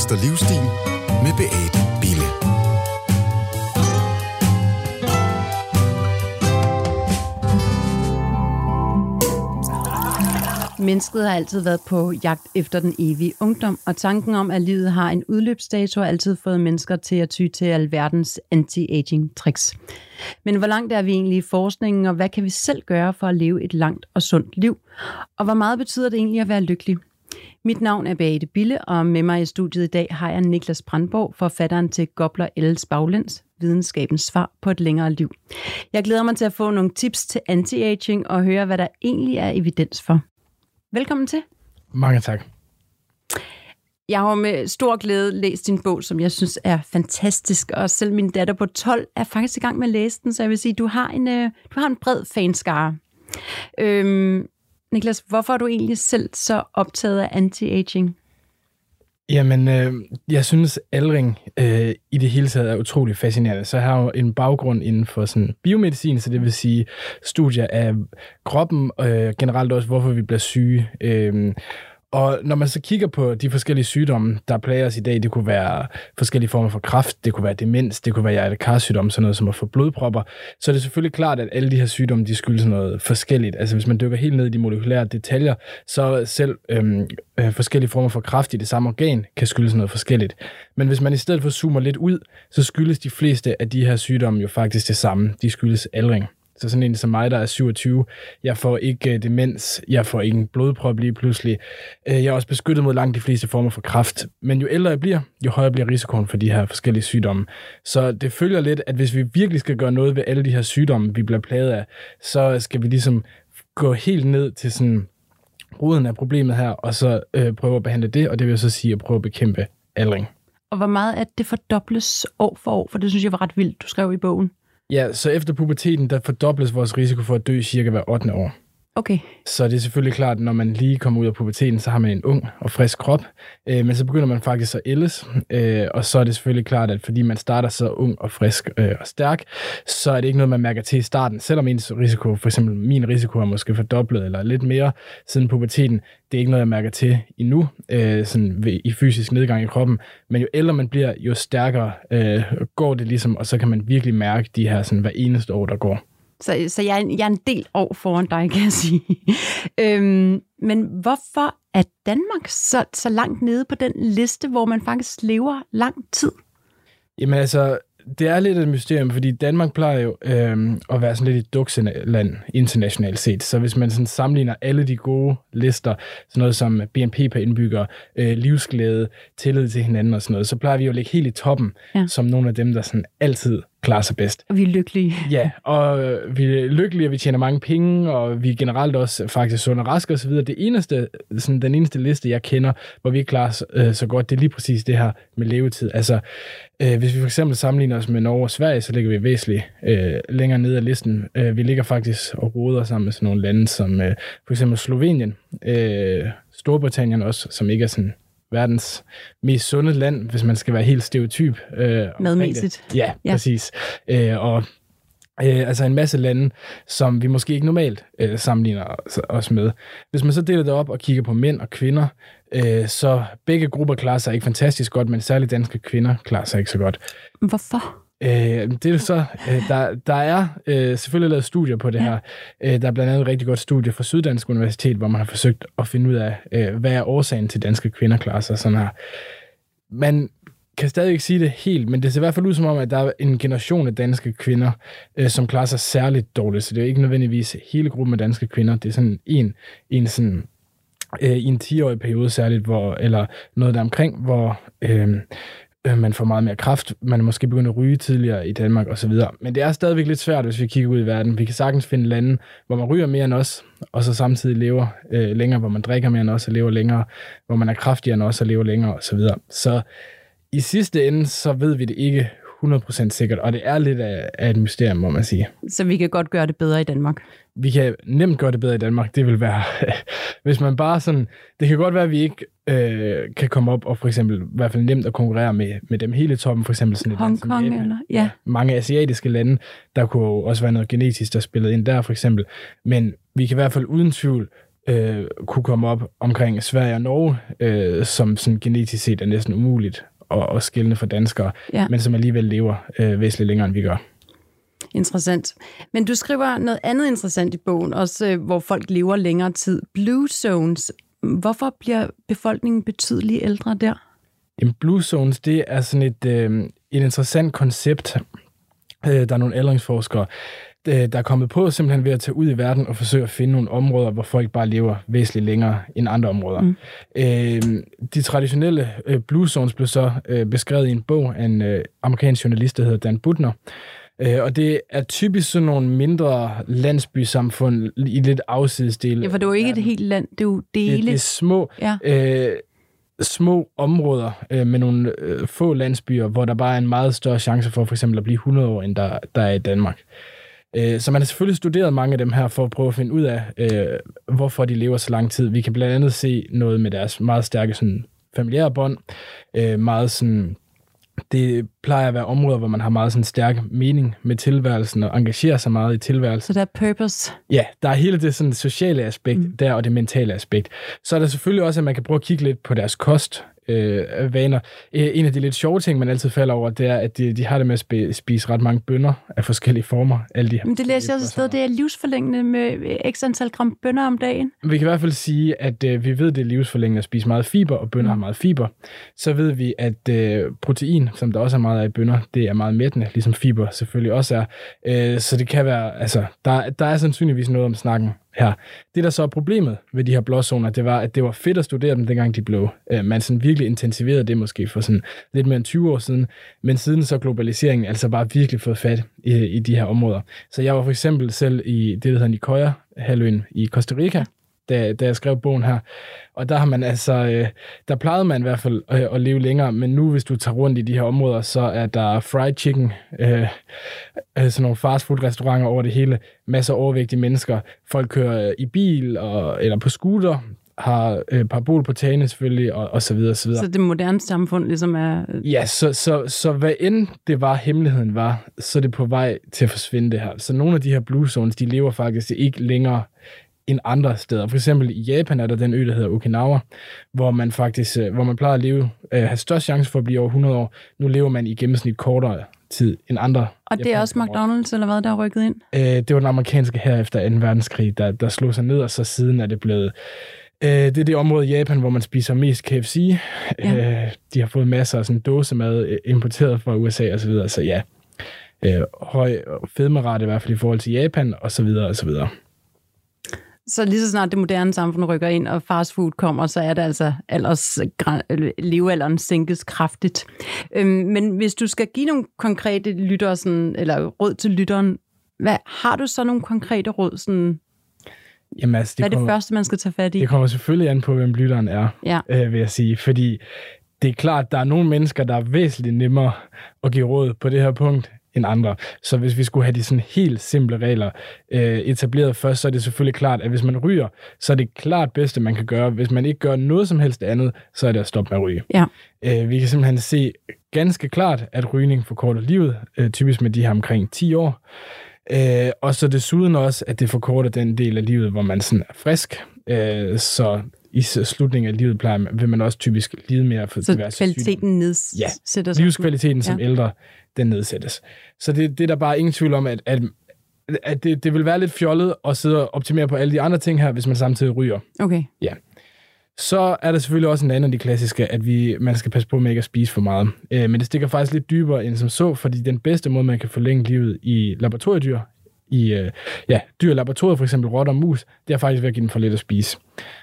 Mester Livsstil med Beate Bille. Mennesket har altid været på jagt efter den evige ungdom, og tanken om, at livet har en udløbsdato, har altid fået mennesker til at ty til alverdens anti-aging tricks. Men hvor langt er vi egentlig i forskningen, og hvad kan vi selv gøre for at leve et langt og sundt liv? Og hvor meget betyder det egentlig at være lykkelig? Mit navn er Beate Bille, og med mig i studiet i dag har jeg Niklas Brandborg, forfatteren til Gobler Els Baglæns, videnskabens svar på et længere liv. Jeg glæder mig til at få nogle tips til anti-aging og høre, hvad der egentlig er evidens for. Velkommen til. Mange tak. Jeg har med stor glæde læst din bog, som jeg synes er fantastisk, og selv min datter på 12 er faktisk i gang med at læse den, så jeg vil sige, du har en, øh, du har en bred fanskare. Øhm, Niklas, hvorfor er du egentlig selv så optaget af anti-aging? Jamen, øh, jeg synes, aldring øh, i det hele taget er utrolig fascinerende. Så jeg har jo en baggrund inden for sådan biomedicin, så det vil sige studier af kroppen, og øh, generelt også, hvorfor vi bliver syge. Øh, og når man så kigger på de forskellige sygdomme, der plager os i dag, det kunne være forskellige former for kræft, det kunne være demens, det kunne være hjertekarsygdomme, sådan noget som at få blodpropper, så er det selvfølgelig klart, at alle de her sygdomme, de skyldes noget forskelligt. Altså hvis man dykker helt ned i de molekylære detaljer, så selv øhm, øh, forskellige former for kræft i det samme organ kan skyldes noget forskelligt. Men hvis man i stedet for zoomer lidt ud, så skyldes de fleste af de her sygdomme jo faktisk det samme. De skyldes aldring. Så sådan en som mig, der er 27, jeg får ikke øh, demens, jeg får ingen blodprop lige pludselig. Øh, jeg er også beskyttet mod langt de fleste former for kræft. Men jo ældre jeg bliver, jo højere bliver risikoen for de her forskellige sygdomme. Så det følger lidt, at hvis vi virkelig skal gøre noget ved alle de her sygdomme, vi bliver plaget af, så skal vi ligesom gå helt ned til sådan roden af problemet her, og så øh, prøve at behandle det, og det vil så sige at prøve at bekæmpe aldring. Og hvor meget at det fordobles år for år? For det synes jeg var ret vildt, du skrev i bogen. Ja, så efter puberteten, der fordobles vores risiko for at dø cirka hver 8. år. Okay. Så det er selvfølgelig klart, at når man lige kommer ud af puberteten, så har man en ung og frisk krop, øh, men så begynder man faktisk at ældes, øh, og så er det selvfølgelig klart, at fordi man starter så ung og frisk øh, og stærk, så er det ikke noget, man mærker til i starten, selvom ens risiko, for eksempel min risiko er måske fordoblet eller lidt mere siden puberteten, det er ikke noget, jeg mærker til endnu, øh, sådan ved, i fysisk nedgang i kroppen, men jo ældre man bliver, jo stærkere øh, går det ligesom, og så kan man virkelig mærke de her sådan, hver eneste år, der går. Så, så jeg, er, jeg er en del år foran dig, kan jeg sige. øhm, men hvorfor er Danmark så, så langt nede på den liste, hvor man faktisk lever lang tid? Jamen altså, det er lidt et mysterium, fordi Danmark plejer jo øh, at være sådan lidt et dukseland internationalt set. Så hvis man sådan sammenligner alle de gode lister, sådan noget som BNP per indbygger, øh, livsglæde, tillid til hinanden og sådan noget, så plejer vi jo at ligge helt i toppen, ja. som nogle af dem, der sådan altid klarer sig bedst. Og vi er lykkelige. Ja, og øh, vi er lykkelige, og vi tjener mange penge, og vi er generelt også faktisk sunde og raske osv. Det eneste, sådan den eneste liste, jeg kender, hvor vi ikke klarer øh, så godt, det er lige præcis det her med levetid. Altså, øh, hvis vi for eksempel sammenligner os med Norge og Sverige, så ligger vi væsentligt øh, længere ned ad listen. Øh, vi ligger faktisk og roder sammen med sådan nogle lande som øh, for eksempel Slovenien, øh, Storbritannien også, som ikke er sådan verdens mest sunde land, hvis man skal være helt stereotyp. Øh, Madmæssigt. Ja, ja, præcis. Øh, og øh, altså en masse lande, som vi måske ikke normalt øh, sammenligner os med. Hvis man så deler det op og kigger på mænd og kvinder, øh, så begge grupper klarer sig ikke fantastisk godt, men særligt danske kvinder klarer sig ikke så godt. Hvorfor? Øh, det er så, øh, der, der er øh, selvfølgelig lavet studier på det her. Øh, der er blandt andet et rigtig godt studie fra Syddansk Universitet, hvor man har forsøgt at finde ud af, øh, hvad er årsagen til danske kvinder klarer sig sådan her. Man kan stadig ikke sige det helt, men det ser i hvert fald ud som om, at der er en generation af danske kvinder, øh, som klarer sig særligt dårligt. Så det er ikke nødvendigvis hele gruppen af danske kvinder. Det er sådan en, en sådan, øh, i en 10-årig periode særligt, hvor, eller noget der omkring, hvor øh, Øh, man får meget mere kraft, man er måske begyndt at ryge tidligere i Danmark osv. Men det er stadigvæk lidt svært, hvis vi kigger ud i verden. Vi kan sagtens finde lande, hvor man ryger mere end os, og så samtidig lever øh, længere, hvor man drikker mere end os og lever længere, hvor man er kraftigere end os og lever længere osv. Så, så i sidste ende, så ved vi det ikke 100% sikkert, og det er lidt af, af et mysterium, må man sige. Så vi kan godt gøre det bedre i Danmark? Vi kan nemt gøre det bedre i Danmark. Det vil være, hvis man bare sådan, det kan godt være, at vi ikke øh, kan komme op og for eksempel i hvert fald nemt at konkurrere med, med dem hele toppen, for eksempel sådan et Hong Kong land, eller, ja. Mange asiatiske lande, der kunne også være noget genetisk, der spillet ind der for eksempel. Men vi kan i hvert fald uden tvivl øh, kunne komme op omkring Sverige og Norge, øh, som sådan genetisk set er næsten umuligt at, at skille for danskere, Ja. men som alligevel lever øh, væsentligt længere, end vi gør. Interessant. Men du skriver noget andet interessant i bogen, også øh, hvor folk lever længere tid. Blue zones. Hvorfor bliver befolkningen betydeligt ældre der? Jamen, Blue Zones, det er sådan et, øh, et interessant koncept. Øh, der er nogle aldringsforskere, øh, der er kommet på simpelthen ved at tage ud i verden og forsøge at finde nogle områder, hvor folk bare lever væsentligt længere end andre områder. Mm. Øh, de traditionelle øh, Blue Zones blev så øh, beskrevet i en bog af en øh, amerikansk journalist, der hedder Dan Butner. Øh, og det er typisk sådan nogle mindre landsbysamfund i lidt afsidesdele. Ja, for det er jo ikke et helt land, det er jo det, dele. det er små, Ja. øh, små områder øh, med nogle øh, få landsbyer, hvor der bare er en meget større chance for for eksempel at blive 100 år, end der, der er i Danmark. Øh, så man har selvfølgelig studeret mange af dem her for at prøve at finde ud af, øh, hvorfor de lever så lang tid. Vi kan blandt andet se noget med deres meget stærke sådan, familiære bånd, øh, meget sådan det plejer at være områder, hvor man har meget sådan stærk mening med tilværelsen og engagerer sig meget i tilværelsen. Så der er purpose. Ja, der er hele det sådan sociale aspekt mm. der, og det mentale aspekt. Så er der selvfølgelig også, at man kan prøve at kigge lidt på deres kost, øh, vaner. Øh, En af de lidt sjove ting, man altid falder over, det er, at de, de har det med at spi- spise ret mange bønner af forskellige former. Alle de her Men det læser jeg også et sted, det er livsforlængende med x antal gram bønner om dagen. Vi kan i hvert fald sige, at øh, vi ved, det er livsforlængende at spise meget fiber, og bønner mm. har meget fiber. Så ved vi, at øh, protein, som der også er meget af i bønner, det er meget mættende, ligesom fiber selvfølgelig også er. Øh, så det kan være, altså, der, der er sandsynligvis noget om snakken her. Det, der så er problemet ved de her blåzoner, det var, at det var fedt at studere dem, dengang de blev. Øh, man sådan virkelig intensiverede det måske for sådan lidt mere end 20 år siden, men siden så globaliseringen altså bare virkelig fået fat i, i de her områder. Så jeg var for eksempel selv i det, der hedder Nicoya, halvøen i Costa Rica, da, da jeg skrev bogen her. Og der har man altså, øh, der plejede man i hvert fald øh, at leve længere, men nu hvis du tager rundt i de her områder, så er der fried chicken, øh, øh, sådan nogle fastfood-restauranter over det hele, masser af overvægtige mennesker, folk kører øh, i bil og, eller på scooter, har øh, parabol på tagene selvfølgelig, og, og så videre, og så videre. Så det moderne samfund ligesom er... Ja, så, så, så hvad end det var, hemmeligheden var, så er det på vej til at forsvinde det her. Så nogle af de her blue zones, de lever faktisk ikke længere end andre steder. For eksempel i Japan er der den ø, der hedder Okinawa, hvor man faktisk, øh, hvor man plejer at leve, øh, have størst chance for at blive over 100 år. Nu lever man i gennemsnit kortere tid end andre. Og det er også. McDonald's, eller hvad, der er rykket ind? Øh, det var den amerikanske her efter 2. verdenskrig, der, der slog sig ned, og så siden er det blevet... Øh, det er det område i Japan, hvor man spiser mest KFC. Ja. Ja. Øh, de har fået masser af sådan dåsemad øh, importeret fra USA og så videre, så ja. Øh, høj fedmerate i hvert fald i forhold til Japan, og så videre, og så videre. Så lige så snart det moderne samfund rykker ind, og fastfood kommer, så er det altså alders, eller levealderen sænkes kraftigt. Øhm, men hvis du skal give nogle konkrete lyttere, sådan, eller råd til lytteren, hvad, har du så nogle konkrete råd? Sådan, Jamen, altså, hvad er det kommer, første, man skal tage fat i? det kommer selvfølgelig an på, hvem lytteren er, Ja. øh, vil jeg sige. Fordi det er klart, der er nogle mennesker, der er væsentligt nemmere at give råd på det her punkt end andre. Så hvis vi skulle have de sådan helt simple regler øh, etableret først, så er det selvfølgelig klart, at hvis man ryger, så er det klart bedste, man kan gøre. Hvis man ikke gør noget som helst andet, så er det at stoppe med at ryge. Ja. Øh, vi kan simpelthen se ganske klart, at rygning forkorter livet, øh, typisk med de her omkring 10 år. Øh, og så desuden også, at det forkorter den del af livet, hvor man sådan er frisk. Øh, så i slutningen af livet plejer vil man også typisk lide mere for Så diverse kvaliteten nedsætter sig. Livskvaliteten som Ja. ældre, den nedsættes. Så det, det er der bare ingen tvivl om, at, at, at det, det vil være lidt fjollet at sidde og optimere på alle de andre ting her, hvis man samtidig ryger. Okay. Så er der selvfølgelig også en anden af de klassiske, at vi, man skal passe på med ikke at spise for meget. Øh, men det stikker faktisk lidt dybere end som så, fordi den bedste måde, man kan forlænge livet i laboratoriedyr, i øh, ja, dyr laboratoriet, for eksempel rotter og mus, det er faktisk ved at give dem for lidt at spise.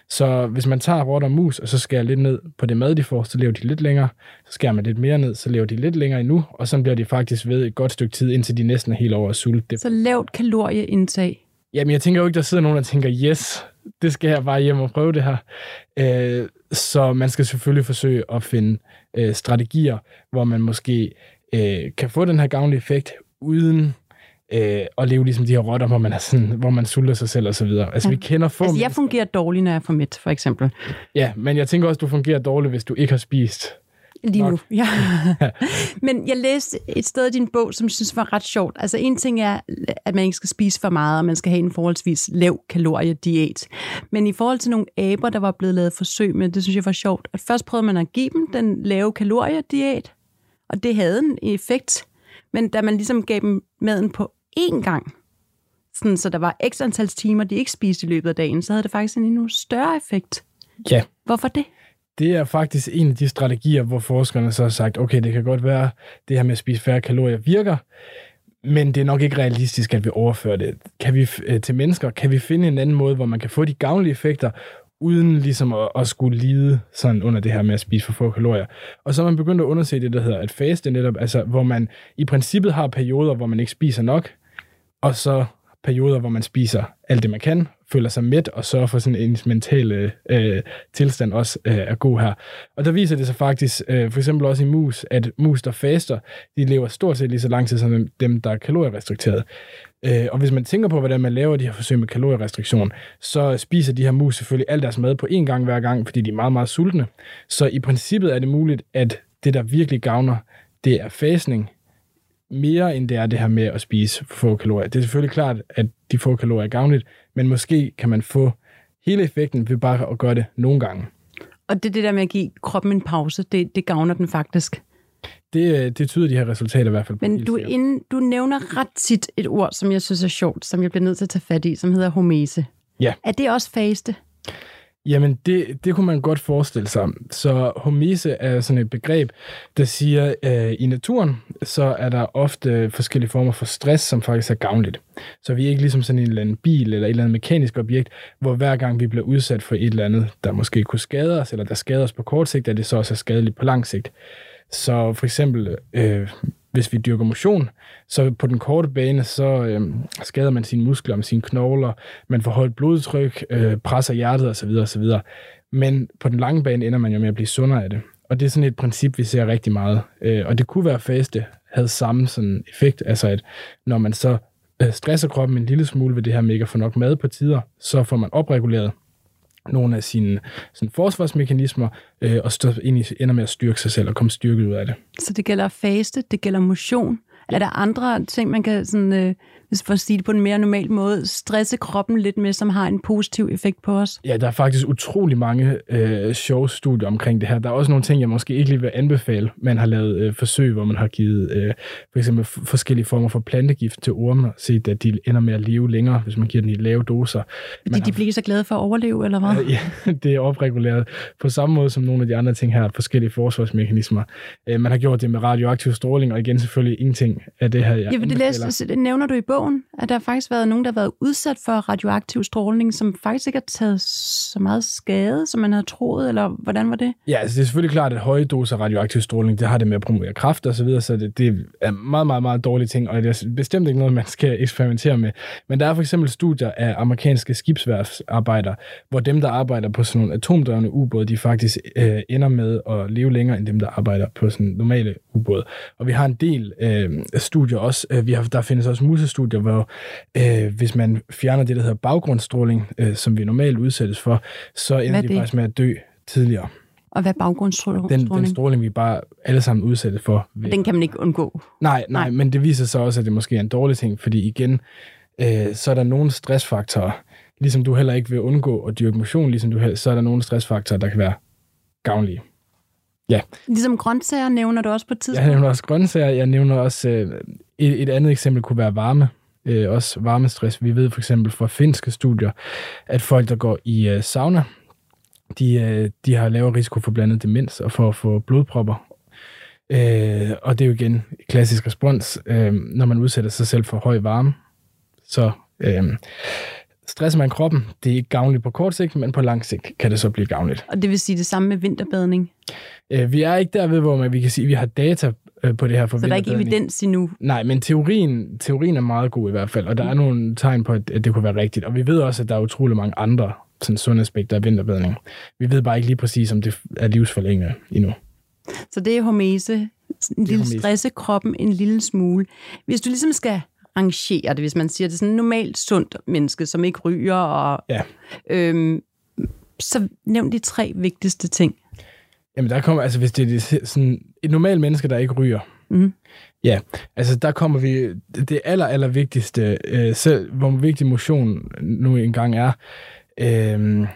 Så hvis man tager rotter og mus, og så skærer lidt ned på det mad, de får, så lever de lidt længere. Så skærer man lidt mere ned, så lever de lidt længere endnu, og så bliver de faktisk ved et godt stykke tid, indtil de næsten er helt over at sulte. Det Så lavt kalorieindtag. Jamen, jeg tænker jo ikke, der sidder nogen, der tænker, yes, det skal jeg bare hjem og prøve det her. Øh, så man skal selvfølgelig forsøge at finde øh, strategier, hvor man måske øh, kan få den her gavnlige effekt, uden øh, at leve ligesom de her rotter, hvor man, er sådan, hvor man sulter sig selv og så videre. Altså, Ja. vi kender få Altså, jeg fungerer dårligt, når jeg for mæt, for eksempel. Ja, men jeg tænker også, du fungerer dårligt, hvis du ikke har spist Lige nu, ja. Men jeg læste et sted i din bog, som jeg synes var ret sjovt. Altså en ting er, at man ikke skal spise for meget, og man skal have en forholdsvis lav kaloriediæt. Men i forhold til nogle aber, der var blevet lavet forsøg med, det synes jeg var sjovt, at først prøvede man at give dem den lave kaloriediæt, og det havde en effekt. Men da man ligesom gav dem maden på én gang, sådan, så der var x antal timer, de ikke spiste i løbet af dagen, så havde det faktisk en endnu større effekt. Ja, Hvorfor det? det er faktisk en af de strategier, hvor forskerne så har sagt, okay, det kan godt være, det her med at spise færre kalorier virker, men det er nok ikke realistisk, at vi overfører det kan vi, øh, til mennesker. Kan vi finde en anden måde, hvor man kan få de gavnlige effekter, uden ligesom at, at skulle lide sådan under det her med at spise for få kalorier. Og så er man begyndt at undersøge det, der hedder at faste netop, altså hvor man i princippet har perioder, hvor man ikke spiser nok, og så perioder, hvor man spiser alt det, man kan, føler sig mæt og sørger for sådan en mental øh, tilstand også øh, er god her. Og der viser det sig faktisk, øh, for eksempel også i mus, at mus, der faster, de lever stort set lige så lang tid som dem- dem, der er kalorierestrikteret. Øh, og hvis man tænker på, hvordan man laver de her forsøg med kalorierestriktion, så spiser de her mus selvfølgelig al deres mad på én gang hver gang, fordi de er meget, meget sultne. Så i princippet er det muligt, at det, der virkelig gavner, det er fasning, mere end det er det her med at spise få kalorier. Det er selvfølgelig klart, at de få kalorier er gavnligt, men måske kan man få hele effekten ved bare at gøre det nogle gange. Og det det der med at give kroppen en pause, det, det gavner den faktisk. Det, øh, det tyder de her resultater i hvert fald på. Men du, inden, du nævner ret tit et ord, som jeg synes er sjovt, som jeg bliver nødt til at tage fat i, som hedder homese. Ja. Er det også faste? Jamen, det, det kunne man godt forestille sig. Så homise er sådan et begreb, der siger, at i naturen, så er der ofte forskellige former for stress, som faktisk er gavnligt. Så vi er ikke ligesom sådan en eller anden bil eller et eller andet mekanisk objekt, hvor hver gang vi bliver udsat for et eller andet, der måske kunne skade os, eller der skader os på kort sigt, er det så også er skadeligt på lang sigt. Så for eksempel, øh, hvis vi dyrker motion, så på den korte bane, så øh, skader man sine muskler og sine knogler, man får højt blodtryk, øh, presser hjertet osv. osv. Men på den lange bane ender man jo med at blive sundere af det. Og det er sådan et princip, vi ser rigtig meget. Øh, og det kunne være faste havde samme sådan effekt, altså at når man så øh, stresser kroppen en lille smule ved det her med ikke at få nok mad på tider, så får man opreguleret nogle af sine sådan forsvarsmekanismer, øh, og stå i, ender med at styrke sig selv og komme styrket ud af det. Så det gælder faste, det gælder motion. Er der andre ting, man kan, sådan, øh, hvis for at sige det på en mere normal måde, stresse kroppen lidt med, som har en positiv effekt på os? Ja, der er faktisk utrolig mange øh, sjove studier omkring det her. Der er også nogle ting, jeg måske ikke lige vil anbefale. Man har lavet øh, forsøg, hvor man har givet øh, for eksempel forskellige former for plantegift til orme, og set, at de ender med at leve længere, hvis man giver den i lave doser. Fordi Man de bliver så glade for at overleve, eller hvad? Øh, Ja, det er opreguleret på samme måde som nogle af de andre ting her, forskellige forsvarsmekanismer. Øh, Man har gjort det med radioaktiv stråling, og igen selvfølgelig ingenting af det her, jeg Ja, for det, læste, det nævner du i bogen, at der faktisk har været nogen, der har været udsat for radioaktiv stråling, som faktisk ikke har taget så meget skade, som man havde troet, eller hvordan var det? Ja, altså det er selvfølgelig klart, at høje doser radioaktiv stråling, det har det med at promovere kraft og så videre, så det, det er meget, meget, meget dårlige ting, og det er bestemt ikke noget, man skal eksperimentere med. Men der er for eksempel studier af amerikanske skibsværfsarbejdere, hvor dem, der arbejder på sådan nogle atomdrevne ubåde, de faktisk øh, ender med at leve længere end dem, der arbejder på sådan normale ubåde. Og vi har en del øh, studier også, øh, vi har, der findes også musestudier, hvor øh, hvis man fjerner det, der hedder baggrundsstråling, øh, som vi normalt udsættes for, så ender er de faktisk med at dø tidligere. Og hvad er baggrundsstråling? Den, den stråling, vi bare alle sammen udsættes for. ved- den kan man ikke undgå. Nej, nej, Nej. men det viser sig også, at det måske er en dårlig ting, fordi igen, øh, så er der nogle stressfaktorer, ligesom du heller ikke vil undgå at dyrke motion, ligesom du heller, så er der nogle stressfaktorer, der kan være gavnlige. Ligesom grøntsager nævner du også på et Jeg tidspunkt. nævner også grøntsager, jeg nævner også, øh, et, et andet eksempel kunne være varme, øh, også varmestress. Vi ved for eksempel fra finske studier, at folk, der går i øh, sauna, de, øh, de har lavere risiko for blandet demens og for at få blodpropper. Øh, og det er jo igen klassisk respons, øh, når man udsætter sig selv for høj varme. Så øh, stresser man kroppen, det er ikke gavnligt på kort sigt, men på lang sigt kan det så blive gavnligt. Og det vil sige det samme med vinterbadning. Øh, vi er ikke derved, hvor man, vi kan sige, at vi har data øh, på det her for Så der er ikke evidens endnu. Nej, men teorien, teorien er meget god i hvert fald, og der er nogle tegn på, at, det kunne være rigtigt. Og vi ved også, at der er utrolig mange andre sådan sundhedsaspekter af vinterbadning. Vi ved bare ikke lige præcis, om det er livsforlængende endnu. Så det er homese. En lille stresse kroppen en lille smule. Hvis du ligesom skal rangere det, hvis man siger, det er sådan en normalt sundt menneske, som ikke ryger, og, Ja. øhm, så nævn de tre vigtigste ting. Jamen, der kommer, altså hvis det er sådan et normalt menneske, der ikke ryger, Mhm. ja, altså der kommer vi, det aller, aller vigtigste, øh, selv hvor vigtig motion nu engang er, øh,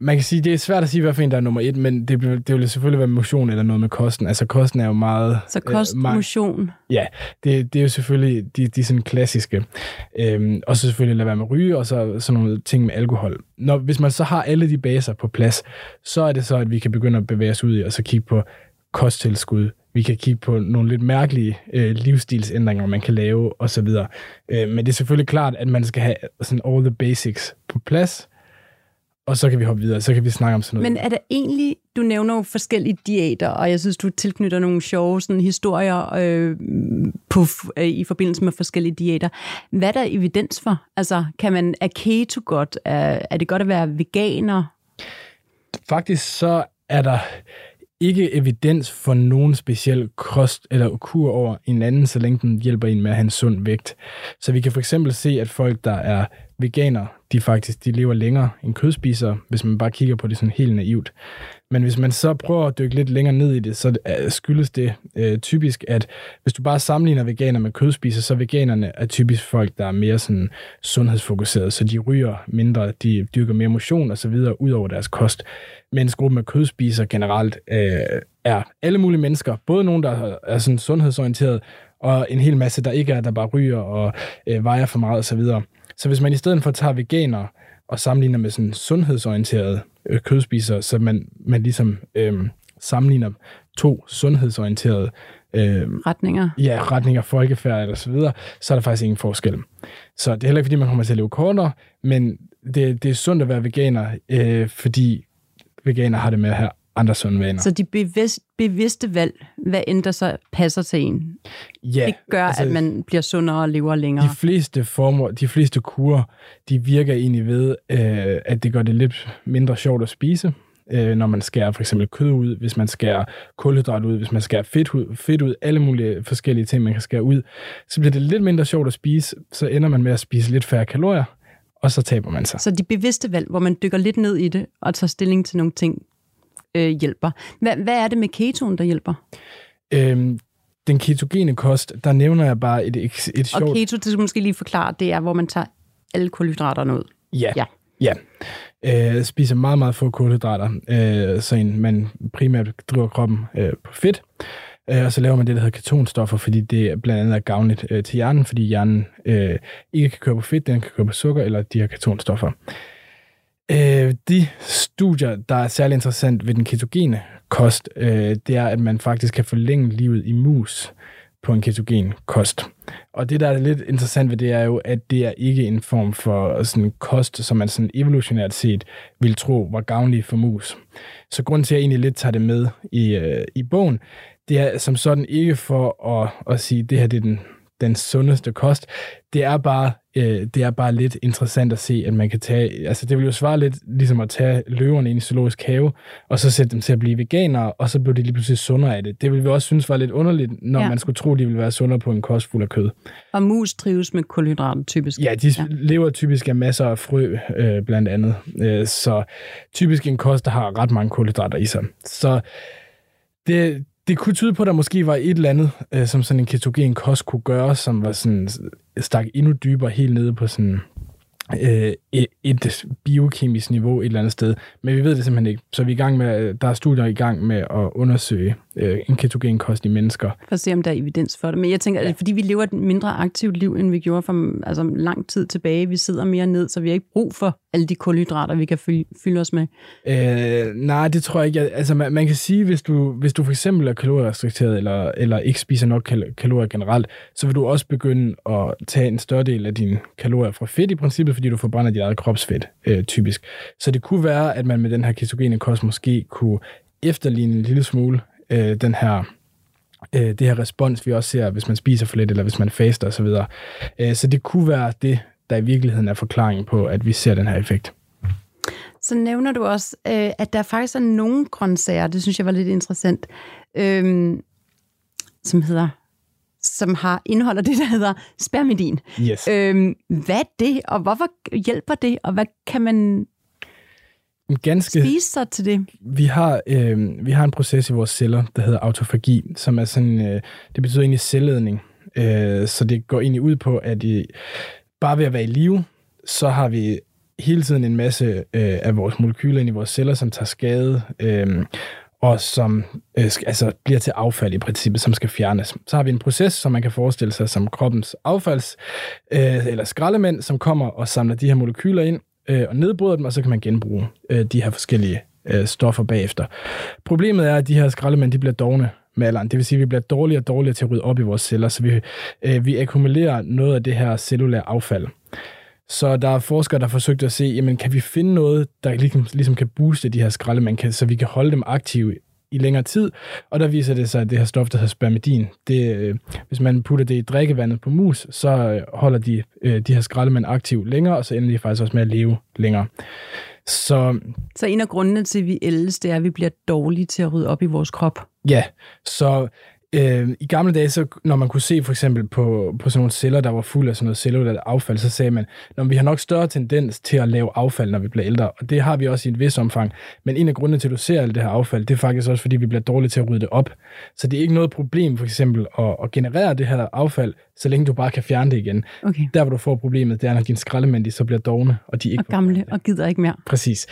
man kan sige, det er svært at sige, hvad for en, der er nummer et, men det, vil- det vil selvfølgelig være motion eller noget med kosten. Altså kosten er jo meget... Så kost, øh, meget- motion. Ja, det, det er jo selvfølgelig de, de sådan klassiske. Øhm, og så selvfølgelig lade være med at ryge, og så sådan nogle ting med alkohol. Når, hvis man så har alle de baser på plads, så er det så, at vi kan begynde at bevæge os ud i, og så kigge på kosttilskud. Vi kan kigge på nogle lidt mærkelige øh, livsstilsændringer, man kan lave, osv. Øh, men det er selvfølgelig klart, at man skal have sådan all the basics på plads, og så kan vi hoppe videre, så kan vi snakke om sådan noget. Men er der egentlig, du nævner jo forskellige diæter, og jeg synes, du tilknytter nogle sjove sådan, historier øh, på, øh, i forbindelse med forskellige diæter. Hvad er der evidens for? Altså, kan man, er keto godt? Er, er det godt at være veganer? faktisk så er der ikke evidens for nogen speciel kost eller kur over en anden, så længe den hjælper en med at have en sund vægt. Så vi kan for eksempel se, at folk, der er veganer, de faktisk de lever længere end kødspisere, hvis man bare kigger på det sådan helt naivt. Men hvis man så prøver at dykke lidt længere ned i det, så øh, skyldes det øh, typisk, at hvis du bare sammenligner veganer med kødspisere, så veganerne er typisk folk, der er mere sådan sundhedsfokuseret, så de ryger mindre, de dyrker mere motion og så videre ud over deres kost. Mens gruppen af kødspisere generelt øh, er alle mulige mennesker, både nogen, der er sådan sundhedsorienteret, og en hel masse, der ikke er, der bare ryger og øh, vejer for meget og så videre. Så hvis man i stedet for tager veganer og sammenligner med sådan sundhedsorienterede øh, kødspisere, så man, man ligesom øh, sammenligner to sundhedsorienterede øh, Retninger? ja, retninger, folkefærd eller så videre, så er der faktisk ingen forskel. Så det er heller ikke, fordi man kommer til at leve kortere, men det, det er sundt at være veganer, øh, fordi veganer har det med at have andre sunde vaner. Så de bevidst, bevidste valg, hvad end der så passer til en, ja, det gør, altså, at man bliver sundere og lever længere. De fleste former, de fleste kurer, de virker egentlig ved, øh, at det gør det lidt mindre sjovt at spise, øh, når man skærer for eksempel kød ud, hvis man skærer kulhydrat ud, hvis man skærer fedt ud, fedt ud, alle mulige forskellige ting, man kan skære ud, så bliver det lidt mindre sjovt at spise, så ender man med at spise lidt færre kalorier, og så taber man sig. Så de bevidste valg, hvor man dykker lidt ned i det og tager stilling til nogle ting, øh, hjælper. Hvad, hvad er det med ketoen, der hjælper? Øhm, den ketogene kost, der nævner jeg bare et, et, et sjovt... Og keto, det skal måske lige forklare, det er, hvor man tager alle kulhydraterne ud. Ja. Ja. ja. Øh, spiser meget, meget få kulhydrater, øh, så en, man primært driver kroppen øh, på fedt. Øh, og så laver man det, der hedder ketonstoffer, fordi det blandt andet er gavnligt øh, til hjernen, fordi hjernen øh, ikke kan køre på fedt, den kan køre på sukker eller de her ketonstoffer. Øh, Øh, de studier, der er særlig interessant ved den ketogene kost, øh, det er, at man faktisk kan forlænge livet i mus på en ketogen kost. Og det, der er lidt interessant ved det, er jo, at det er ikke en form for sådan kost, som man sådan evolutionært set vil tro var gavnlig for mus. Så grunden til, at jeg egentlig lidt tager det med i, øh, i bogen, det er som sådan ikke for at, at sige, at det her det er den, den sundeste kost. Det er bare øh, det er bare lidt interessant at se, at man kan tage, altså det vil jo svare lidt ligesom at tage løverne ind i zoologisk have, og så sætte dem til at blive veganere, og så bliver de lige pludselig sundere af det. Det vil vi også synes var lidt underligt, når ja. man skulle tro, de ville være sundere på en kost fuld af kød. Og mus trives med kulhydrater typisk. Ja, de ja. lever typisk af masser af frø, øh, blandt andet. Øh, så typisk en kost, der har ret mange kulhydrater i sig. Så det, det kunne tyde på, at der måske var et eller andet, øh, som sådan en ketogen kost kunne gøre, som var sådan, stak endnu dybere helt nede på sådan øh, et, biokemisk niveau et eller andet sted. Men vi ved det simpelthen ikke. Så vi er i gang med, der er studier i gang med at undersøge øh, en ketogen kost i mennesker. For at se, om der er evidens for det. Men jeg tænker, at er, fordi vi lever et mindre aktivt liv, end vi gjorde for altså, lang tid tilbage. Vi sidder mere ned, så vi har ikke brug for alle de kulhydrater, vi kan fylde, fylde os med. Øh, nej, det tror jeg ikke. Altså, man, man kan sige, hvis du, hvis du for eksempel er kalorierestrikteret, eller, eller ikke spiser nok kal- kalorier generelt, så vil du også begynde at tage en større del af dine kalorier fra fedt i princippet, fordi du forbrænder dit eget kropsfedt, øh, typisk. Så det kunne være, at man med den her ketogene kost måske kunne efterligne en lille smule øh, den her øh, det her respons, vi også ser, hvis man spiser for lidt, eller hvis man faster osv. Øh, så det kunne være det, der i virkeligheden er forklaringen på, at vi ser den her effekt. Så nævner du også, øh, at der faktisk er nogle grøntsager, det synes jeg var lidt interessant, øh, som hedder som har indeholder det, der hedder spermidin. Yes. Øh, hvad er det, og hvorfor hjælper det, og hvad kan man ganske... spise sig til det? Vi har, øh, vi har en proces i vores celler, der hedder autofagi, som er sådan, øh, det betyder egentlig celledning. Øh, så det går egentlig ud på, at i, bare ved at være i live, så har vi hele tiden en masse øh, af vores molekyler ind i vores celler, som tager skade, øh, og som øh, altså, bliver til affald i princippet, som skal fjernes. Så har vi en proces, som man kan forestille sig som kroppens affalds- øh, eller skraldemænd, som kommer og samler de her molekyler ind øh, og nedbryder dem, og så kan man genbruge øh, de her forskellige øh, stoffer bagefter. Problemet er, at de her skraldemænd de bliver dogne med alderen. Det vil sige, at vi bliver dårligere og dårligere til at rydde op i vores celler, så vi, øh, vi akkumulerer noget af det her cellulære affald. Så der er forskere, der har forsøgt at se, jamen, kan vi finde noget, der ligesom, ligesom kan booste de her skraldemænd, kan, så vi kan holde dem aktive i længere tid. Og der viser det sig, at det her stof, der hedder spermidin, det, øh, hvis man putter det i drikkevandet på mus, så øh, holder de, øh, de her skraldemænd aktiv længere, og så ender de faktisk også med at leve længere. Så, så en af grundene til, at vi ældes, det er, at vi bliver dårlige til at rydde op i vores krop. Ja, så Øh, I gamle dage, så, når man kunne se for eksempel på, på sådan nogle celler, der var fuld af sådan noget cellulært affald, så sagde man, at vi har nok større tendens til at lave affald, når vi bliver ældre. Og det har vi også i et vis omfang. Men en af grundene til, at du ser alt det her affald, det er faktisk også, fordi vi bliver dårlige til at rydde det op. Så det er ikke noget problem for eksempel at, at generere det her affald, så længe du bare kan fjerne det igen. Okay. Der, hvor du får problemet, det er, når dine skraldemænd de så bliver dogne, og de ikke og gamle, og gider ikke mere. Præcis.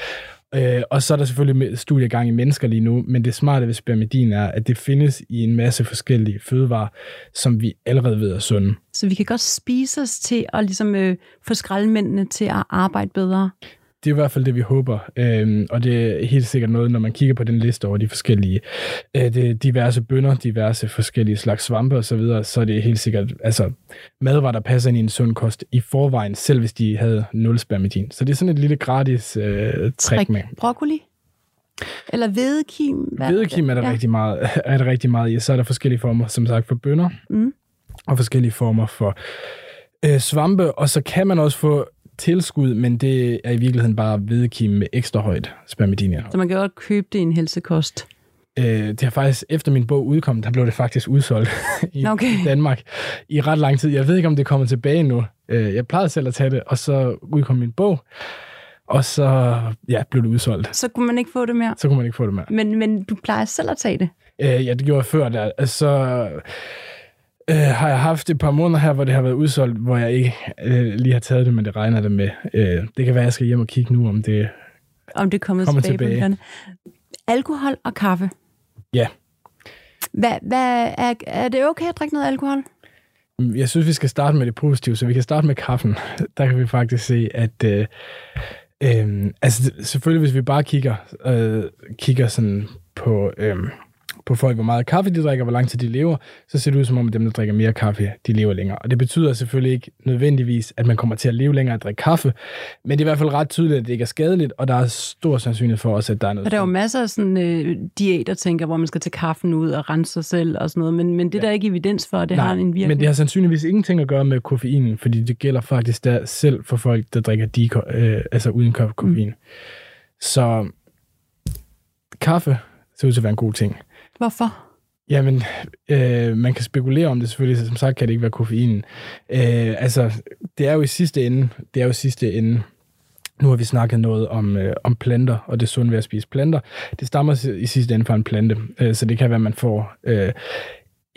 Øh, og så er der selvfølgelig studiegang i mennesker lige nu, men det smarte ved spermidin er, at det findes i en masse forskellige fødevarer, som vi allerede ved er sunde. Så vi kan godt spise os til at ligesom, øh, få skraldemændene til at arbejde bedre? Det er i hvert fald det, vi håber. Øhm, og det er helt sikkert noget, når man kigger på den liste over de forskellige øh, det diverse bønder, diverse forskellige slags svampe osv., så, videre, så er det helt sikkert altså, madvarer, der passer ind i en sund kost i forvejen, selv hvis de havde nul spermidin. Så det er sådan et lille gratis øh, trick med. Broccoli? Eller hvedekim? Hvedekim er der, ja. rigtig meget, er der rigtig meget i. Så er der forskellige former, som sagt, for bønder, mm. og forskellige former for øh, svampe, og så kan man også få tilskud, men det er i virkeligheden bare hvedekim med ekstra højt spermidin. Så man kan godt købe det i en helsekost? Øh, det har faktisk, efter min bog udkom, der blev det faktisk udsolgt i okay. Danmark i ret lang tid. Jeg ved ikke, om det kommer tilbage nu. Øh, jeg plejede selv at tage det, og så udkom min bog, og så ja, blev det udsolgt. Så kunne man ikke få det mere? Så kunne man ikke få det mere. Men, men du plejer selv at tage det? Øh, ja, det gjorde jeg før. Der. Altså, øh, har jeg haft et par måneder her, hvor det har været udsolgt, hvor jeg ikke øh, lige har taget det, men det regner det med. Øh, det kan være, at jeg skal hjem og kigge nu, om det, om det kommer, kommer tilbage. tilbage. Alkohol og kaffe. Ja. Hvad, hvad, er, er det okay at drikke noget alkohol? Jeg synes, vi skal starte med det positive, så vi kan starte med kaffen. Der kan vi faktisk se, at øh, øh, altså selvfølgelig, hvis vi bare kigger, øh, kigger sådan på øh, på folk, hvor meget kaffe de drikker, hvor lang tid de lever, så ser det ud som om, at dem, der drikker mere kaffe, de lever længere. Og det betyder selvfølgelig ikke nødvendigvis, at man kommer til at leve længere at drikke kaffe, men det er i hvert fald ret tydeligt, at det ikke er skadeligt, og der er stor sandsynlighed for os, at der er noget. Og der er jo masser af sådan øh, diæter, tænker, hvor man skal tage kaffen ud og rense sig selv og sådan noget, men, men det ja. der er ikke evidens for, at det Nej, har en virkning. men det har sandsynligvis ingenting at gøre med koffeinen, fordi det gælder faktisk der selv for folk, der drikker de, øh, altså uden koffein. Mm. Så kaffe ser ud til at være en god ting. Hvorfor? Jamen, øh, man kan spekulere om det selvfølgelig, som sagt kan det ikke være koffeinen. Øh, altså, det er jo i sidste ende, det er jo i sidste ende, nu har vi snakket noget om, øh, om planter, og det sunde ved at spise planter. Det stammer i sidste ende fra en plante, øh, så det kan være, at man får øh,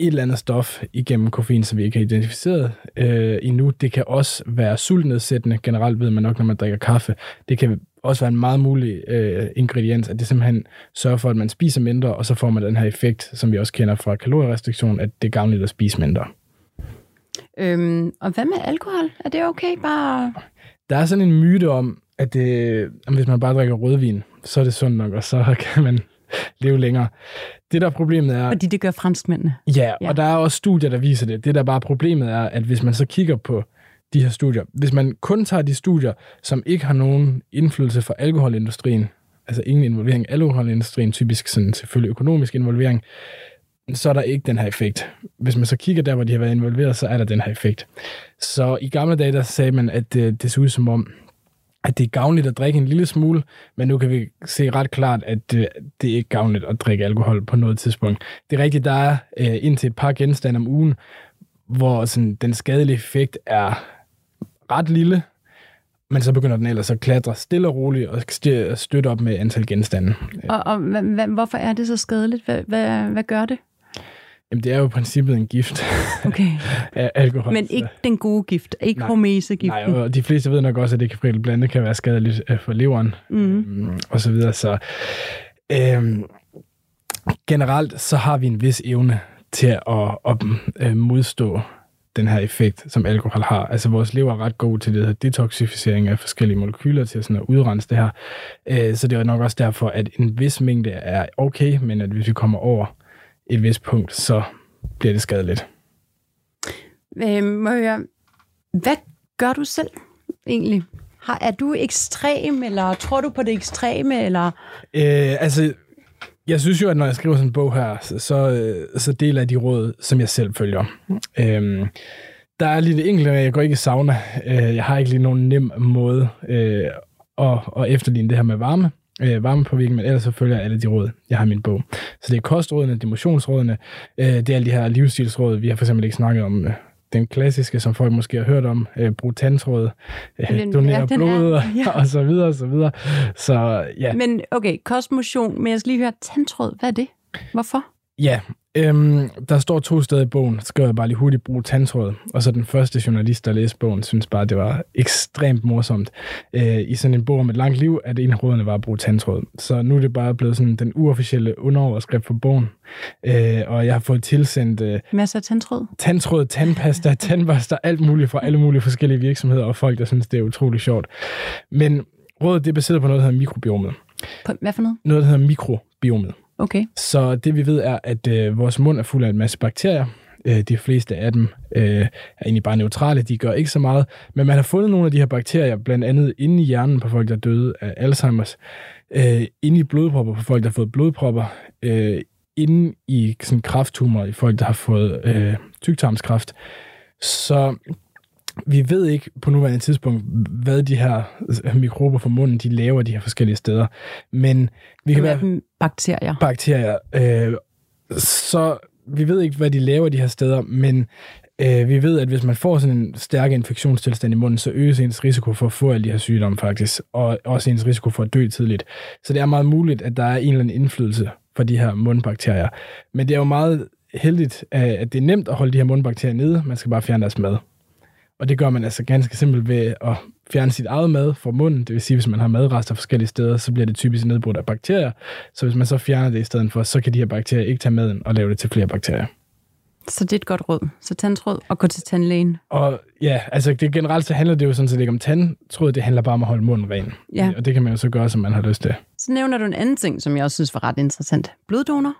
et eller andet stof igennem koffein, som vi ikke har identificeret øh, endnu. Det kan også være sultnedsættende. Generelt ved man nok, når man drikker kaffe. Det kan også være en meget mulig øh, ingrediens, at det simpelthen sørger for, at man spiser mindre, og så får man den her effekt, som vi også kender fra kalorierestriktion, at det er gavnligt at spise mindre. Øhm, og hvad med alkohol? Er det okay bare... Der er sådan en myte om, at, det, at hvis man bare drikker rødvin, så er det sundt nok, og så kan man leve længere. Det der problemet er... Fordi det gør franskmændene. Ja, ja, og der er også studier, der viser det. Det der bare problemet er, at hvis man så kigger på de her studier, hvis man kun tager de studier, som ikke har nogen indflydelse for alkoholindustrien, altså ingen involvering af alkoholindustrien, typisk sådan selvfølgelig økonomisk involvering, så er der ikke den her effekt. Hvis man så kigger der, hvor de har været involveret, så er der den her effekt. Så i gamle dage, der sagde man, at det, det så ud som om, at det er gavnligt at drikke en lille smule, men nu kan vi se ret klart, at det, det er ikke gavnligt at drikke alkohol på noget tidspunkt. Det er rigtigt, der er øh, indtil et par genstande om ugen, hvor sådan, den skadelige effekt er ret lille, men så begynder den ellers at klatre stille og roligt og st- støtte op med antal genstande. Og, og hva, hva, hvorfor er det så skadeligt? Hvad, hvad, hvad gør det? Jamen, det er jo i princippet en gift Okay. af alkohol. Men så- ikke den gode gift, ikke hormesegiften. Nej, og de fleste ved nok også, at det kan blandet kan være skadeligt øh, for leveren Mm. mm. og så videre. Så øhm, generelt så har vi en vis evne til at, at øh, modstå den her effekt, som alkohol har. Altså vores lever er ret god til det her detoxificering af forskellige molekyler til sådan at udrense det her. Øh, så det er nok også derfor, at en vis mængde er okay, men at hvis vi kommer over et vist punkt, så bliver det skadeligt. Øh, må jeg hvad gør du selv egentlig? Har, er du ekstrem, eller tror du på det ekstreme, eller... Øh, altså, jeg synes jo, at når jeg skriver sådan en bog her, så, så, øh, så deler jeg de råd, som jeg selv følger. Øhm, der er lige det enkelte, jeg går ikke i sauna. Øh, jeg har ikke lige nogen nem måde øh, at, at efterligne det her med varme. Øh, varmepåvirkning, men ellers så følger jeg alle de råd, jeg har i min bog. Så det er kostrådene, det er motionsrådene, øh, det er alle de her livsstilsråd. Vi har for eksempel ikke snakket om øh, den klassiske, som folk måske har hørt om, øh, brug tandtråd, øh, donere ja, er- blod, og, ja. og så videre, og så videre. Så ja. Men okay, kostmotion, men jeg skal lige høre, tandtråd, hvad er det? Hvorfor? Ja, øhm, der står to steder i bogen, så skal jeg bare lige hurtigt bruge tandtråd. Og så den første journalist, der læste bogen, synes bare, det var ekstremt morsomt. Øh, I sådan en bog om et langt liv, at en af rådene var at bruge tandtråd. Så nu er det bare blevet sådan den uofficielle underoverskrift for bogen. Øh, og jeg har fået tilsendt øh, Masser af tandtråd? tandtråd, tandpasta, tandbørster, alt muligt fra alle mulige forskellige virksomheder og folk, der synes, det er utrolig sjovt. Men rådet det er baseret på noget, der hedder mikrobiomet. På, hvad for noget? Noget, der hedder mikrobiomet. Okay. Så det vi ved er, at øh, vores mund er fuld af en masse bakterier. Øh, de fleste af dem øh, er egentlig bare neutrale, de gør ikke så meget. Men man har fundet nogle af de her bakterier, blandt andet inde i hjernen på folk, der er døde af Alzheimer's, øh, inde i blodpropper på folk, der har fået blodpropper, øh, inde i sådan krafttumor i folk, der har fået øh, tyktarmskræft. Så vi ved ikke på nuværende tidspunkt, hvad de her mikrober fra munden, de laver de her forskellige steder. Men vi kan være bakterier. bakterier. Øh, så vi ved ikke, hvad de laver de her steder, men øh, vi ved, at hvis man får sådan en stærk infektionstilstand i munden, så øges ens risiko for at få alle de her sygdomme faktisk, og også ens risiko for at dø tidligt. Så det er meget muligt, at der er en eller anden indflydelse fra de her mundbakterier. Men det er jo meget heldigt, at det er nemt at holde de her mundbakterier nede. Man skal bare fjerne deres mad. Og det gør man altså ganske simpelt ved at fjerne sit eget mad fra munden. Det vil sige, hvis man har madrester forskellige steder, så bliver det typisk nedbrudt af bakterier. Så hvis man så fjerner det i stedet for, så kan de her bakterier ikke tage maden og lave det til flere bakterier. Så det er et godt råd. Så tandtråd og gå til tandlægen. Og ja, altså det, generelt så handler det jo sådan set ikke om tandtråd, det handler bare om at holde munden ren. Ja. Og det kan man jo så gøre, som man har lyst til. Så nævner du en anden ting, som jeg også synes var ret interessant. Bloddonor.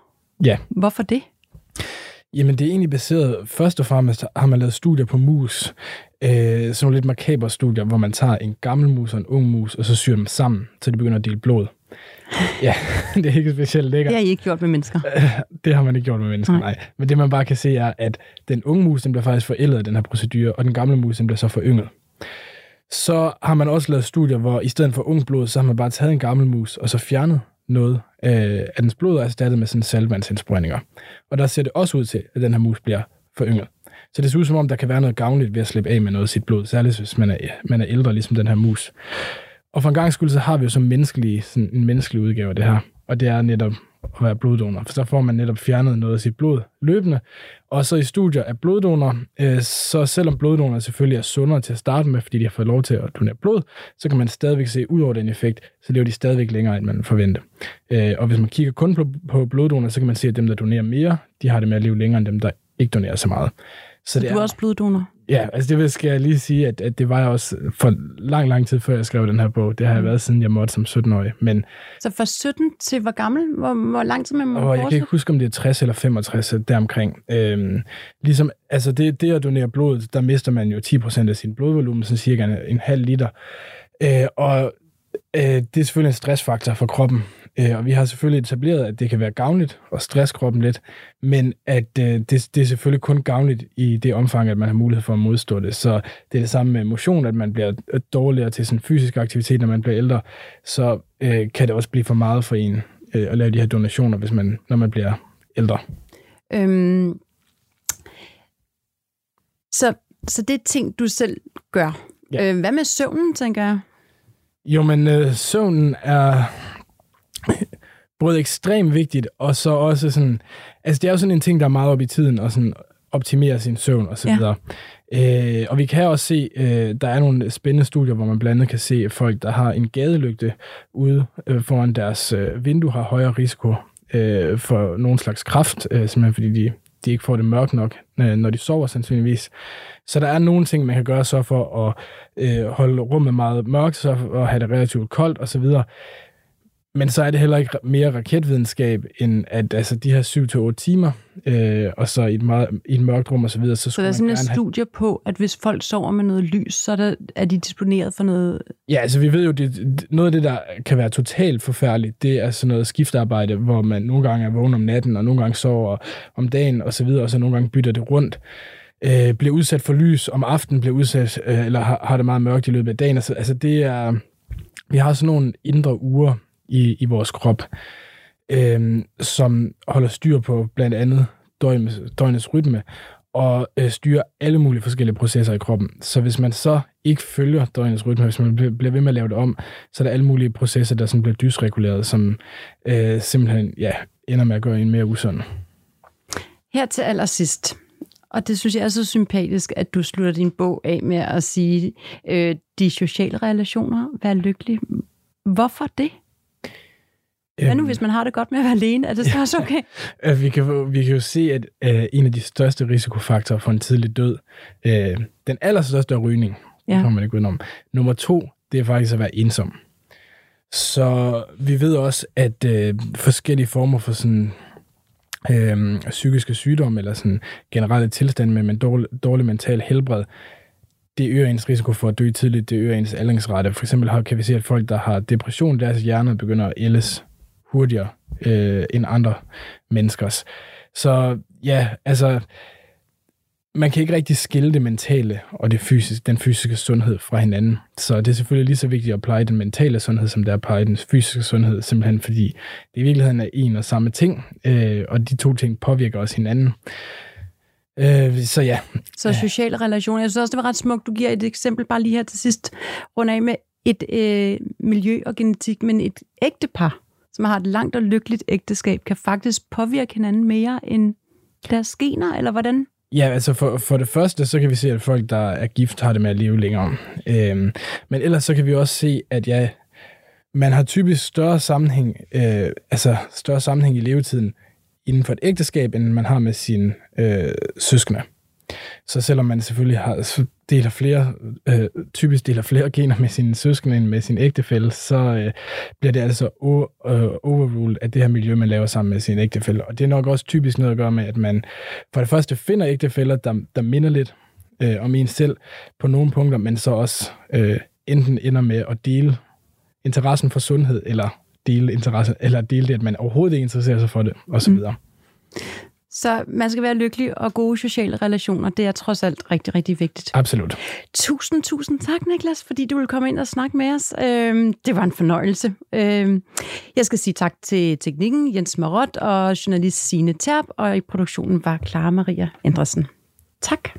Ja, Hvorfor det? Jamen, det er egentlig baseret, først og fremmest har man lavet studier på mus, øh, sådan nogle lidt makabre studier, hvor man tager en gammel mus og en ung mus, og så syr dem sammen, så de begynder at dele blod. Ja, det er ikke specielt lækkert. Det har I ikke gjort med mennesker. Det har man ikke gjort med mennesker, Nej. nej. Men det man bare kan se er, at den unge mus, den bliver faktisk forældet af den her procedure, og den gamle mus, den bliver så forynget. Så har man også lavet studier, hvor i stedet for ung blod, så har man bare taget en gammel mus, og så fjernet noget øh, af dens blod er erstattet med sådan salvandsindsprøjninger. Og der ser det også ud til, at den her mus bliver forynget. Så det ser ud som om, der kan være noget gavnligt ved at slippe af med noget af sit blod, særligt hvis man er, man er ældre, ligesom den her mus. Og for en gang skyld, så har vi jo som menneskelige, sådan en menneskelig udgave af det her. Og det er netop at være bloddonor. For så får man netop fjernet noget af sit blod løbende. Og så i studier af bloddonor, øh, så selvom bloddonorer selvfølgelig er sundere til at starte med, fordi de har fået lov til at donere blod, så kan man stadigvæk se, ud over den effekt, så lever de stadigvæk længere, end man forventer. Øh, og hvis man kigger kun på, på så kan man se, at dem, der donerer mere, de har det med at leve længere, end dem, der ikke donerer så meget. Så det Du er også bloddonor. Ja, altså det vil- skal jeg lige sige, at, at det var jeg også for lang, lang tid før jeg skrev den her bog. Det har jeg været siden jeg måtte som 17-årig. Men Så fra 17 til hvor gammel? Hvor, hvor lang tid man må og jeg kan ikke huske, om det er 60 eller 65 deromkring. Øhm, ligesom, altså det, det at donere blod, der mister man jo 10% af sin blodvolumen, så cirka en, en halv liter. Øh, og øh, det er selvfølgelig en stressfaktor for kroppen. Øh, og vi har selvfølgelig etableret, at det kan være gavnligt at stresse kroppen lidt, men at øh, det, det er selvfølgelig kun gavnligt i det omfang, at man har mulighed for at modstå det. Så det er det samme med motion, at man bliver øh, dårligere til sådan fysisk aktivitet, når man bliver ældre. Så øh, kan det også blive for meget for en øh, at lave de her donationer, hvis man, når man bliver ældre. Øhm, så, så det er ting, du selv gør. Ja. Øh, hvad med søvnen, tænker jeg? Jo, men øh, søvnen er både ekstremt vigtigt, og så også sådan... Altså, det er jo sådan en ting, der er meget op i tiden, og sådan optimere sin søvn og så videre. Ja. Øh, og vi kan også se, øh, der er nogle spændende studier, hvor man blandt andet kan se folk, der har en gadelygte ude øh, foran deres øh, vindue, har højere risiko øh, for nogen slags kraft, øh, simpelthen fordi de, de ikke får det mørkt nok, øh, når de sover sandsynligvis. Så der er nogle ting, man kan gøre så for at øh, holde rummet meget mørkt, så for at have det relativt koldt osv., men så er det heller ikke mere raketvidenskab, end at altså, de her 7-8 timer, øh, og så i et, meget, i et mørkt rum og så videre. Så, så der er sådan en studie have... på, at hvis folk sover med noget lys, så er, der, er de disponeret for noget... Ja, altså vi ved jo, det, noget af det, der kan være totalt forfærdeligt, det er sådan noget skiftarbejde, hvor man nogle gange er vågen om natten, og nogle gange sover om dagen og så videre, og så nogle gange bytter det rundt øh, bliver udsat for lys om aftenen, bliver udsat, øh, eller har, har det meget mørkt i løbet af dagen. Altså, altså det er, vi har sådan nogle indre uger, i, i vores krop, øh, som holder styr på blandt andet døgnets, døgnets rytme, og øh, styrer alle mulige forskellige processer i kroppen. Så hvis man så ikke følger døgnets rytme, hvis man bliver ved med at lave det om, så er der alle mulige processer, der sådan bliver dysreguleret, som øh, simpelthen ja, ender med at gøre en mere usund. Her til allersidst, og det synes jeg er så sympatisk, at du slutter din bog af med at sige, øh, de sociale relationer, vær lykkelig. Hvorfor det? Hvad nu, hvis man har det godt med at være alene? Er det så også okay? Ja, vi, kan, vi kan jo se, at uh, en af de største risikofaktorer for en tidlig død, uh, den allerstørste er rygning. Ja. Det kan man ikke udenom. Nummer to, det er faktisk at være ensom. Så vi ved også, at uh, forskellige former for sådan uh, psykiske sygdomme, eller sådan generelle tilstand med en dårlig, dårlig mental helbred, det øger ens risiko for at dø tidligt, det øger ens aldringsrate. For eksempel kan vi se, at folk, der har depression, deres hjerner begynder at ældes hurtigere øh, end andre menneskers. Så ja, altså, man kan ikke rigtig skille det mentale og det fysiske, den fysiske sundhed fra hinanden. Så det er selvfølgelig lige så vigtigt at pleje den mentale sundhed, som det er at pleje den fysiske sundhed, simpelthen fordi det i virkeligheden er en og samme ting, øh, og de to ting påvirker også hinanden. Øh, så ja. Så sociale relationer. Jeg synes også, det var ret smukt. Du giver et eksempel bare lige her til sidst, rundt af med et øh, miljø og genetik, men et ægte par som har et langt og lykkeligt ægteskab, kan faktisk påvirke hinanden mere end deres gener, eller hvordan? Ja, altså for, for det første, så kan vi se, at folk, der er gift, har det med at leve længere. Øhm, men ellers så kan vi også se, at ja, man har typisk større sammenhæng, øh, altså større sammenhæng i levetiden inden for et ægteskab, end man har med sine øh, søskende. Så selvom man selvfølgelig har, deler flere, øh, typisk deler flere gener med sine søskende end med sin ægtefælle, så øh, bliver det altså o- øh, overruled af det her miljø, man laver sammen med sin ægtefælle. Og det er nok også typisk noget at gøre med, at man for det første finder ægtefælder, der, der minder lidt øh, om en selv på nogle punkter, men så også øh, enten ender med at dele interessen for sundhed, eller dele interesse, eller dele det, at man overhovedet ikke interesserer sig for det, osv. Mm. Så man skal være lykkelig og gode sociale relationer. Det er trods alt rigtig, rigtig vigtigt. Absolut. Tusind, tusind tak, Niklas, fordi du vil komme ind og snakke med os. Øhm, det var en fornøjelse. Øhm, jeg skal sige tak til teknikken Jens Marot og journalist Sine Terp, og i produktionen var Clara Maria Andresen. Tak.